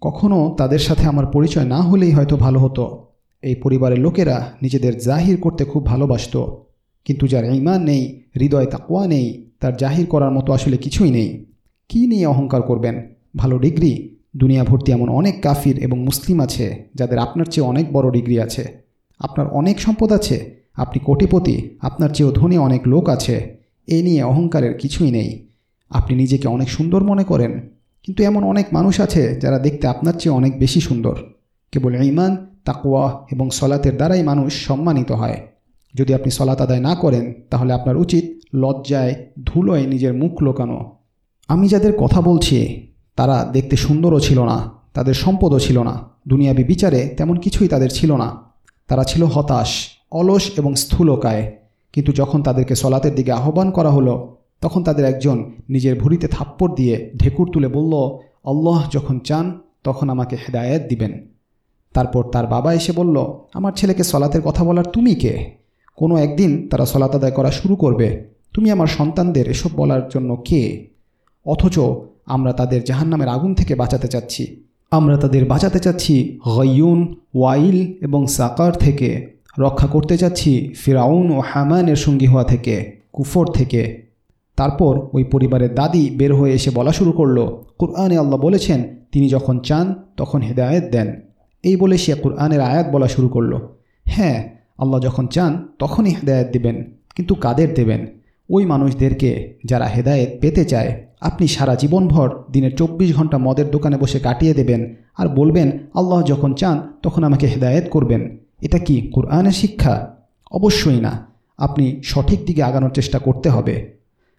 কখনও তাদের সাথে আমার পরিচয় না হলেই হয়তো ভালো হতো। এই পরিবারের লোকেরা নিজেদের জাহির করতে খুব ভালোবাসত। কিন্তু যার ইমান নেই, হৃদয় তাকুয়া নেই, তার জাহির করার মতো আসলে কিছুই নেই। কী নিয়ে অহংকার করবেন? ভালো ডিগ্রি দুনিয়া ভর্তি এমন অনেক কাফির এবং মুসলিম আছে যাদের আপনার চেয়ে অনেক বড় ডিগ্রি আছে। আপনার অনেক সম্পদ আছে, আপনি কোটিপতি, আপনার চেয়েও ধনী অনেক লোক আছে, এ নিয়ে অহংকারের কিছুই নেই। আপনি নিজেকে অনেক সুন্দর মনে করেন, কিন্তু এমন অনেক মানুষ আছে যারা দেখতে আপনার চেয়ে অনেক বেশি সুন্দর। কেবল ইমান তাকুয়া এবং সলাতের দ্বারাই মানুষ সম্মানিত হয়। যদি আপনি সলাত আদায় না করেন, তাহলে আপনার উচিত লজ্জায় ধুলোয় নিজের মুখ লোকানো। আমি যাদের কথা বলছি তারা দেখতে সুন্দরও ছিল না, তাদের সম্পদও ছিল না, দুনিয়াবি বিচারে তেমন কিছুই তাদের ছিল না। তারা ছিল হতাশ, অলস এবং স্থূলকায়। কিন্তু যখন তাদেরকে সলাতের দিকে আহ্বান করা হলো, তখন তাদের একজন নিজের ভুঁড়িতে থাপ্পড় দিয়ে ঢেকুর তুলে বলল, আল্লাহ যখন চান, তখন আমাকে হেদায়েত দিবেন। তারপর তার বাবা এসে বলল, আমার ছেলেকে সলাতের কথা বলার তুমি কে? কোনো একদিন তারা সলাত আদায় করা শুরু করবে। তুমি আমার সন্তানদের এসব বলার জন্য কে? অথচ আমরা তাদের জাহান্নামের আগুন থেকে বাঁচাতে চাচ্ছি। আমরা তাদের বাঁচাতে চাচ্ছি গয়ুন ওয়াইল এবং সাকার থেকে। রক্ষা করতে চাচ্ছি ফিরাউন ও হামানের সঙ্গী হওয়া থেকে, কুফর থেকে। তারপর ওই পরিবারের দাদি বের হয়ে এসে বলা শুরু করল, কুরআনে আল্লাহ বলেছেন, তিনি যখন চান তখন হেদায়েত দেন। এই বলে সে কুরআনের আয়াত বলা শুরু করল। হ্যাঁ আল্লাহ যখন চান তখনই হেদায়েত দেবেন, কিন্তু কাদের দেবেন? ওই মানুষদেরকে যারা হেদায়েত পেতে চায় আপনি সারা জীবনভর দিনের চব্বিশ ঘণ্টা মদের দোকানে বসে কাটিয়ে দেবেন আর বলবেন, আল্লাহ যখন চান, তখন আমাকে হেদায়েত করবেন। এটা কি কোরআনের শিক্ষা? অবশ্যই না। আপনি সঠিক দিকে আগানোর চেষ্টা করতে হবে।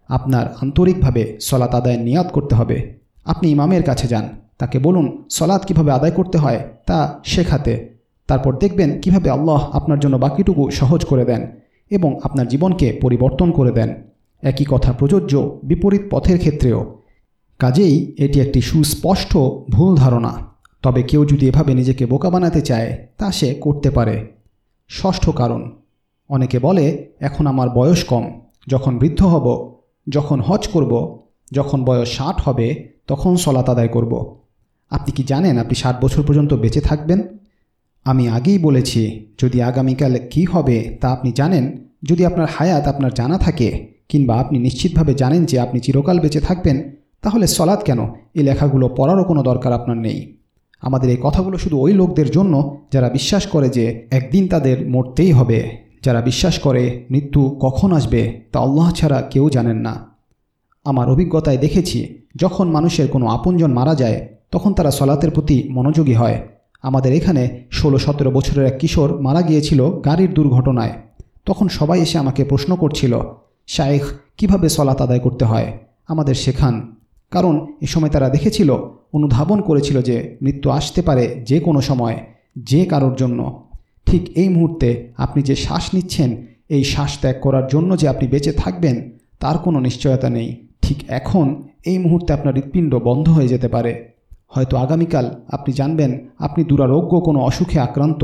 আপনার আন্তরিকভাবে সলাত আদায় নিয়াদ করতে হবে। আপনি ইমামের কাছে যান। তাকে বলুন, সলাৎ কীভাবে আদায় করতে হয় তা শেখাতে। তারপর দেখবেন কীভাবে আল্লাহ আপনার জন্য বাকিটুকু সহজ করে দেন এবং আপনার জীবনকে পরিবর্তন করে দেন। একই কথা প্রযোজ্য বিপরীত পথের ক্ষেত্রেও। কাজেই এটি একটি সুস্পষ্ট ভুল ধারণা। তবে কেউ যদি এভাবে নিজেকে বোকা বানাতে চায়, তা সে করতে পারে। ষষ্ঠ কারণ, অনেকে বলে, এখন আমার বয়স কম। যখন বৃদ্ধ হব, যখন হজ করব, যখন বয়স ষাট হবে, তখন সলাত আদায় করব। আপনি কি জানেন আপনি ষাট বছর পর্যন্ত বেঁচে থাকবেন? আমি আগেই বলেছি, যদি আগামীকাল কি হবে তা আপনি জানেন। যদি আপনার হায়াত আপনার জানা থাকে কিংবা আপনি নিশ্চিতভাবে জানেন যে আপনি চিরকাল বেঁচে থাকবেন, তাহলে সলাদ কেন? এই লেখাগুলো পড়ারও কোনো দরকার আপনার নেই। আমাদের এই কথাগুলো শুধু ওই লোকদের জন্য যারা বিশ্বাস করে যে একদিন তাদের মরতেই হবে। যারা বিশ্বাস করে মৃত্যু কখন আসবে তা আল্লাহ ছাড়া কেউ জানেন না। আমার অভিজ্ঞতায় দেখেছি, যখন মানুষের কোনো আপনজন মারা যায়, তখন তারা সলাতের প্রতি মনোযোগী হয়। আমাদের এখানে ষোলো সতেরো বছরের এক কিশোর মারা গিয়েছিল গাড়ির দুর্ঘটনায়। তখন সবাই এসে আমাকে প্রশ্ন করছিল শায়েখ কীভাবে সলাত আদায় করতে হয় আমাদের শেখান। কারণ এ সময় তারা দেখেছিল, অনুধাবন করেছিল যে মৃত্যু আসতে পারে যে কোনো সময়, যে কারোর জন্য। ঠিক এই মুহূর্তে আপনি যে শ্বাস নিচ্ছেন, এই শ্বাস ত্যাগ করার জন্য যে আপনি বেঁচে থাকবেন, তার কোনো নিশ্চয়তা নেই। ঠিক এখন এই মুহূর্তে আপনার হৃৎপিণ্ড বন্ধ হয়ে যেতে পারে। হয়তো আগামীকাল আপনি জানবেন, আপনি দুরারোগ্য কোনো অসুখে আক্রান্ত।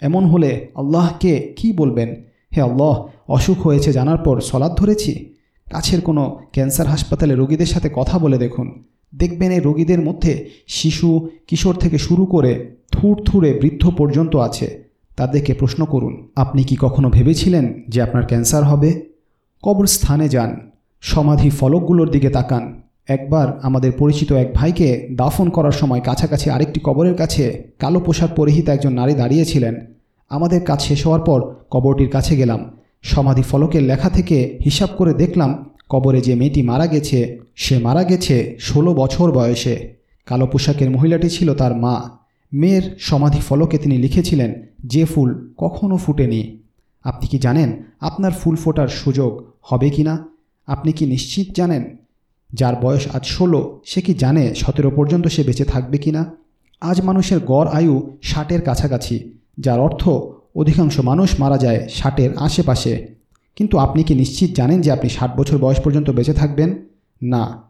এমন হলে আল্লাহকে কি বলবেন? হে আল্লাহ, অসুখ হয়েছে জানার পর সলাদ ধরেছি? কাছের কোনো ক্যান্সার হাসপাতালে রোগীদের সাথে কথা বলে দেখুন। দেখবেন এই রোগীদের মধ্যে শিশু, কিশোর থেকে শুরু করে থুর থুরে বৃদ্ধ পর্যন্ত আছে। তাদেরকে প্রশ্ন করুন, আপনি কি কখনো ভেবেছিলেন যে আপনার ক্যান্সার হবে? কবর স্থানে যান, সমাধি ফলকগুলোর দিকে তাকান। একবার আমাদের পরিচিত এক ভাইকে দাফন করার সময় কাছাকাছি আরেকটি কবরের কাছে কালো পোশাক পরিহিত একজন নারী দাঁড়িয়েছিলেন। আমাদের কাজ শেষ হওয়ার পর কবরটির কাছে গেলাম। সমাধি ফলকের লেখা থেকে হিসাব করে দেখলাম, কবরে যে মেয়েটি মারা গেছে, সে মারা গেছে ষোলো বছর বয়সে। কালো পোশাকের মহিলাটি ছিল তার মা। মেয়ের সমাধি ফলকে তিনি লিখেছিলেন, যে ফুল কখনও ফুটেনি। আপনি কি জানেন আপনার ফুল ফোটার সুযোগ হবে কি না? আপনি কি নিশ্চিত জানেন? যার বয়স আজ ষোলো, সে কি জানে সতেরো পর্যন্ত সে বেঁচে থাকবে কি না? আজ মানুষের গড় আয়ু ষাটের কাছাকাছি। যার অর্থ অধিকাংশ মানুষ মারা যায় ষাটের আশেপাশে। কিন্তু আপনি কি নিশ্চিত জানেন যে আপনি ষাট বছর বয়স পর্যন্ত বেঁচে থাকবেন? না।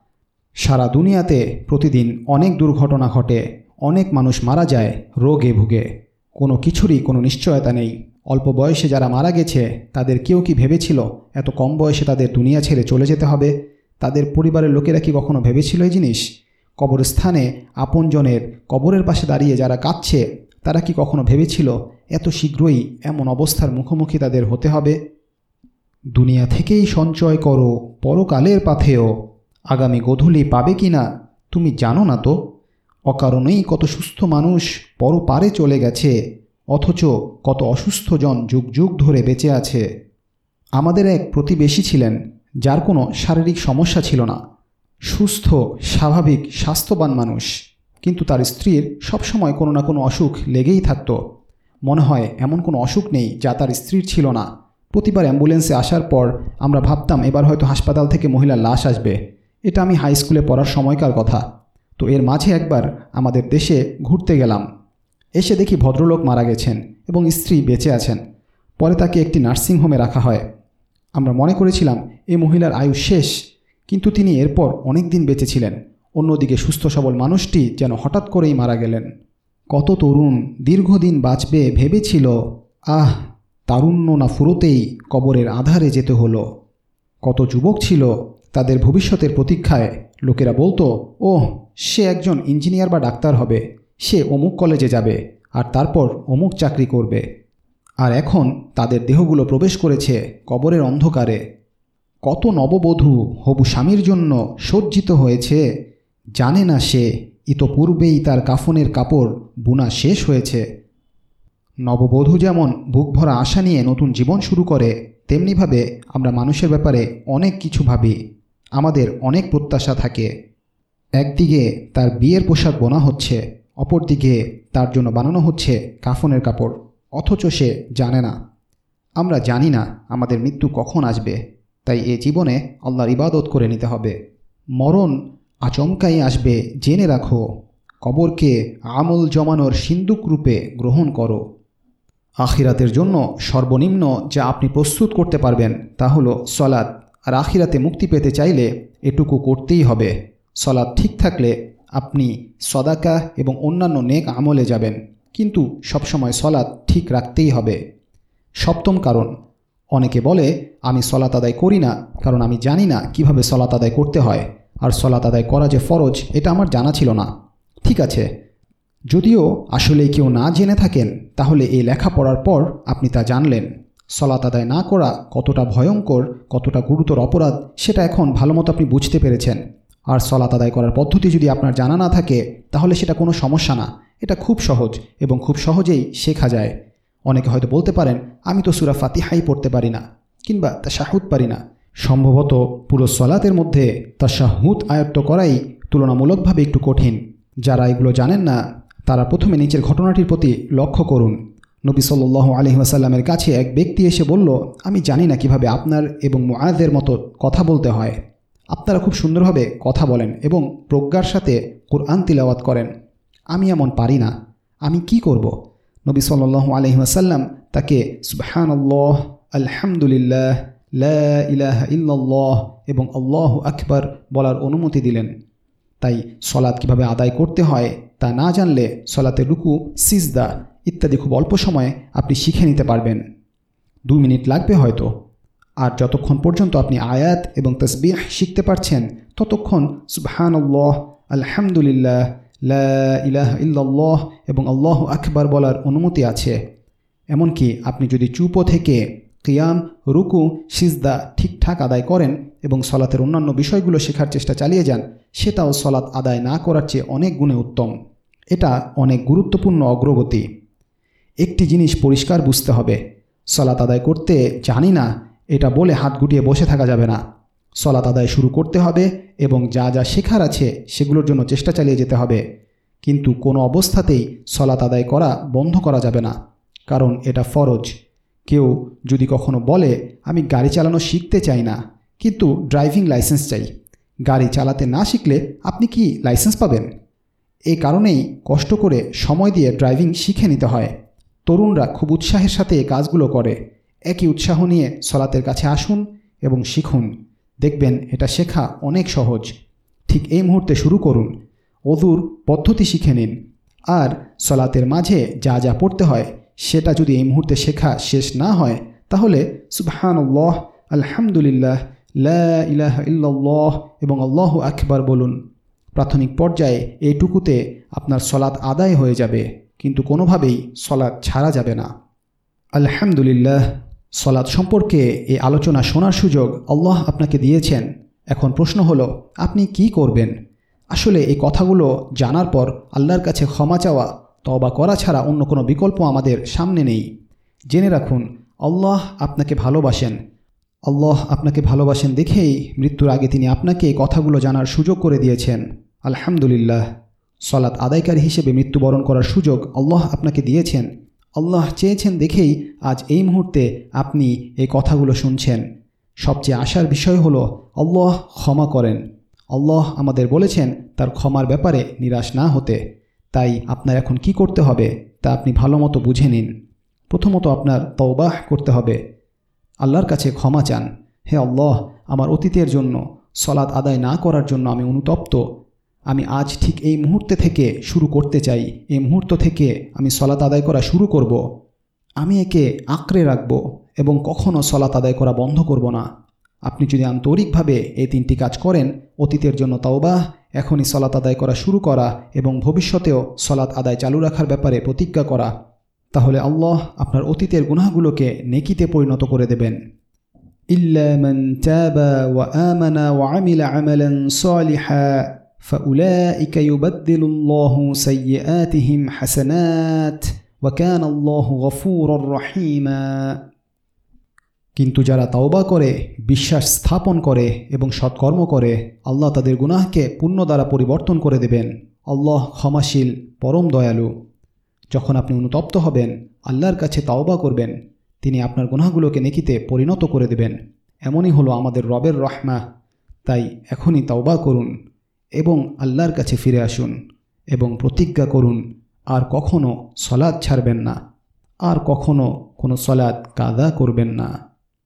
সারা দুনিয়াতে প্রতিদিন অনেক দুর্ঘটনা ঘটে, অনেক মানুষ মারা যায় রোগে ভুগে। কোনো কিছুরই কোনো নিশ্চয়তা নেই। অল্প বয়সে যারা মারা গেছে, তাদের কেউ কি ভেবেছিল এত কম বয়সে তাদের দুনিয়া ছেড়ে চলে যেতে হবে? তাদের পরিবারের লোকেরা কি কখনো ভেবেছিল এই জিনিস? কবরস্থানে আপনজনের কবরের পাশে দাঁড়িয়ে যারা কাঁদছে তারা কি কখনো ভেবেছিল এত শীঘ্রই এমন অবস্থার মুখোমুখি তাদের হতে হবে? দুনিয়া থেকেই সঞ্চয় করো, পরকালের পাথেও আগামী গধূলি পাবে কি না, তুমি জানো না তো। অকারণেই কত সুস্থ মানুষ পরপারে চলে গেছে, অথচ কত অসুস্থ জন যুগ যুগ ধরে বেঁচে আছে। আমাদের এক প্রতিবেশী ছিলেন, যার কোনো শারীরিক সমস্যা ছিল না। সুস্থ, স্বাভাবিক, স্বাস্থ্যবান মানুষ। কিন্তু তার স্ত্রীর সবসময় কোনো না কোনো অসুখ লেগেই থাকত। মনে হয় এমন কোনো অসুখ নেই যা তার স্ত্রীর ছিল না। প্রতিবার অ্যাম্বুলেন্সে আসার পর আমরা ভাবতাম এবার হয়তো হাসপাতাল থেকে মহিলার লাশ আসবে। এটা আমি হাই স্কুলে পড়ার সময়কার কথা। তো এর মাঝে একবার আমাদের দেশে ঘুরতে গেলাম। এসে দেখি ভদ্রলোক মারা গেছেন এবং স্ত্রী বেঁচে আছেন। পরে তাকে একটি নার্সিংহোমে রাখা হয়। আমরা মনে করেছিলাম এই মহিলার আয়ু শেষ। কিন্তু তিনি এরপর অনেক দিন বেঁচে ছিলেন। অন্যদিকে সুস্থ সবল মানুষটি যেন হঠাৎ করেই মারা গেলেন। কত তরুণ দীর্ঘদিন বাঁচবে ভেবেছিল, আহ, তারুণ্য না ফুরোতেই কবরের আধারে যেতে হলো। কত যুবক ছিল, তাদের ভবিষ্যতের প্রতীক্ষায় লোকেরা বলতো, ওহ, সে একজন ইঞ্জিনিয়ার বা ডাক্তার হবে, সে অমুক কলেজে যাবে আর তারপর অমুক চাকরি করবে। আর এখন তাদের দেহগুলো প্রবেশ করেছে কবরের অন্ধকারে। কত নববধূ হবু স্বামীর জন্য সজ্জিত হয়েছে জানে না সে, ইতপূর্বেই তার কাফনের কাপড় বুনা শেষ হয়েছে। নববধূ যেমন বুক ভরা আশা নিয়ে নতুন জীবন শুরু করে, তেমনিভাবে আমরা মানুষের ব্যাপারে অনেক কিছু ভাবি, আমাদের অনেক প্রত্যাশা থাকে। একদিকে তার বিয়ের পোশাক বোনা হচ্ছে, অপরদিকে তার জন্য বানানো হচ্ছে কাফনের কাপড়, অথচ সে জানে না। আমরা জানি না আমাদের মৃত্যু কখন আসবে, তাই এ জীবনে আল্লাহর ইবাদত করে নিতে হবে। মরণ আচমকাই আসবে, জেনে রাখো, কবরকে আমল জমানোর সিন্দুক রূপে গ্রহণ করো। আখিরাতের জন্য সর্বনিম্ন যা আপনি প্রস্তুত করতে পারবেন তা হলো সলাদ আর আখিরাতে মুক্তি পেতে চাইলে এটুকু করতেই হবে। সলাদ ঠিক থাকলে আপনি সদাকা এবং অন্যান্য নেক আমলে যাবেন। কিন্তু সবসময় সলাদ ঠিক রাখতেই হবে। সপ্তম কারণ, অনেকে বলে, আমি সলাত আদায় করি না, কারণ আমি জানি না কীভাবে সলাত আদায় করতে হয়। আর সলাত আদায় করা যে ফরজ, এটা আমার জানা ছিল না। ঠিক আছে। যদিও আসলে কেউ না জেনে থাকেন, তাহলে এই লেখা পড়ার পর আপনি তা জানলেন। সলাত আদায় না করা কতটা ভয়ঙ্কর, কতটা গুরুতর অপরাধ, সেটা এখন ভালোমতো আপনি বুঝতে পেরেছেন। আর সলাত আদায় করার পদ্ধতি যদি আপনার জানা না থাকে, তাহলে সেটা কোনো সমস্যা না। এটা খুব সহজ এবং খুব সহজেই শেখা যায়। অনেকে হয়তো বলতে পারেন, আমি তো সুরা ফাতিহাই পড়তে পারি না, কিংবা তা শাহুদ পারি না। সম্ভবত পুরো সলাতের মধ্যে তা শাহুদ আয়ত্ত করাই তুলনামূলকভাবে একটু কঠিন। যারা এগুলো জানেন না, তারা প্রথমে নিচের ঘটনাটির প্রতি লক্ষ্য করুন। নবী সাল্ল আলহি আসাল্লামের কাছে এক ব্যক্তি এসে বলল, আমি জানি না কীভাবে আপনার এবং মুআদের মতো কথা বলতে হয়। আপনারা খুব সুন্দরভাবে কথা বলেন এবং প্রজ্ঞার সাথে কোরআন তিলাওয়াত করেন। আমি এমন পারি না। আমি কি করব। নবী সাল্ল আলহি আসাল্লাম তাকে, সুবহানাল্লাহ, আলহামদুলিল্লাহ ইলাহা ইল্লাল্লাহ এবং আল্লাহ আকবার বলার অনুমতি দিলেন। তাই সলাৎ কীভাবে আদায় করতে হয় তা না জানলে সলাতে রুকু, সিজদা ইত্যাদি খুব অল্প সময়ে আপনি শিখে নিতে পারবেন। দু মিনিট লাগবে হয়তো। আর যতক্ষণ পর্যন্ত আপনি আয়াত এবং তসবিহ শিখতে পারছেন, ততক্ষণ সুবহানাল্লাহ, আলহামদুলিল্লাহ, লা ইলাহ ইল্লাল্লাহ এবং আল্লাহ আকবার বলার অনুমতি আছে। এমনকি আপনি যদি চুপও থেকে কিয়াম, রুকু, সিজদা ঠিকঠাক আদায় করেন এবং সলাতের অন্যান্য বিষয়গুলো শেখার চেষ্টা চালিয়ে যান, সেটাও সলাৎ আদায় না করার চেয়ে অনেক গুণে উত্তম। এটা অনেক গুরুত্বপূর্ণ অগ্রগতি। একটি জিনিস পরিষ্কার বুঝতে হবে সলাত আদায় করতে জানি না, এটা বলে হাত গুটিয়ে বসে থাকা যাবে না। সলাত আদায় শুরু করতে হবে এবং যা যা শেখার আছে সেগুলোর জন্য চেষ্টা চালিয়ে যেতে হবে। কিন্তু কোনো অবস্থাতেই সলাত আদায় করা বন্ধ করা যাবে না, কারণ এটা ফরজ। কেউ যদি কখনো বলে, আমি গাড়ি চালানো শিখতে চাই না, কিন্তু ড্রাইভিং লাইসেন্স চাই। গাড়ি চালাতে না শিখলে আপনি কি লাইসেন্স পাবেন? এই কারণেই কষ্ট করে সময় দিয়ে ড্রাইভিং শিখে নিতে হয়। তরুণরা খুব উৎসাহের সাথে এই কাজগুলো করে। একই উৎসাহ নিয়ে সলাতের কাছে আসুন এবং শিখুন। দেখবেন এটা শেখা অনেক সহজ। ঠিক এই মুহূর্তে শুরু করুন। অদূর পদ্ধতি শিখে নিন। আর সলাতের মাঝে যা যা পড়তে হয় সেটা যদি এই মুহূর্তে শেখা শেষ না হয়, তাহলে সুবহানাল্লাহ, আলহামদুলিল্লাহ, লা ইলাহা ইল্লাল্লাহ এবং আল্লাহ আকবার বলুন। প্রাথমিক পর্যায়ে এইটুকুতে আপনার সলাৎ আদায় হয়ে যাবে, কিন্তু কোনোভাবেই সলাৎ ছাড়া যাবে না। আলহামদুলিল্লাহ, সলাৎ সম্পর্কে এই আলোচনা শোনার সুযোগ আল্লাহ আপনাকে দিয়েছেন। এখন প্রশ্ন হলো, আপনি কি করবেন? আসলে এই কথাগুলো জানার পর আল্লাহর কাছে ক্ষমা চাওয়া তবা করা ছাড়া অন্য কোনো বিকল্প আমাদের সামনে নেই। জেনে রাখুন, আল্লাহ আপনাকে ভালোবাসেন। আল্লাহ আপনাকে ভালোবাসেন দেখেই মৃত্যুর আগে তিনি আপনাকে কথাগুলো জানার সুযোগ করে দিয়েছেন। আলহামদুলিল্লাহ। সলাৎ আদায়কারী হিসেবে মৃত্যুবরণ করার সুযোগ আল্লাহ আপনাকে দিয়েছেন। আল্লাহ চেয়েছেন দেখেই আজ এই মুহূর্তে আপনি এই কথাগুলো শুনছেন। সবচেয়ে আশার বিষয় হলো, আল্লাহ ক্ষমা করেন। আল্লাহ আমাদের বলেছেন, তার ক্ষমার ব্যাপারে নিরাশ না হতে। তাই আপনার এখন কি করতে হবে তা আপনি ভালো মতো বুঝে নিন। প্রথমত আপনার তওবাহ করতে হবে। আল্লাহর কাছে ক্ষমা চান। হে আল্লাহ, আমার অতীতের জন্য, সলাৎ আদায় না করার জন্য আমি অনুতপ্ত। আমি আজ ঠিক এই মুহূর্তে থেকে শুরু করতে চাই। এই মুহূর্ত থেকে আমি সলাত আদায় করা শুরু করব। আমি একে আঁকড়ে রাখব এবং কখনও সলাত আদায় করা বন্ধ করব না। আপনি যদি আন্তরিকভাবে এই তিনটি কাজ করেন অতীতের জন্য তাওবাহ এখনই সলাত আদায় করা শুরু করা এবং ভবিষ্যতেও সলাত আদায় চালু রাখার ব্যাপারে প্রতিজ্ঞা করা তাহলে আল্লাহ আপনার অতীতের গুনাহগুলোকে নেকিতে পরিণত করে দেবেন ইল্লা মান তাবা ওয়া আমানা ওয়া আমিলা আমালান সালিহা فأولئك يبدل الله سيئاتهم حسنات وكان الله غفورا رحيما কিন্তু যারা তাওবা করে, বিশ্বাস স্থাপন করে এবং সৎকর্ম করে, আল্লাহ তাদের গুনাহকে পূর্ণ দ্বারা পরিবর্তন করে দেবেন। আল্লাহ ক্ষমাশীল, পরম দয়ালু। যখন আপনি অনুতপ্ত হবেন, আল্লাহর কাছে তাওবা করবেন, তিনি আপনার গুনাহগুলোকে নেকিতে পরিণত করে দেবেন। এমনই হলো আমাদের রবের রহমা। তাই এখনই তাওবা করুন এবং আল্লাহর কাছে ফিরে আসুন এবং প্রতিজ্ঞা করুন, আর কখনও সলাদ ছাড়বেন না। আর কখনও কোনো সলাদ কাদা করবেন না।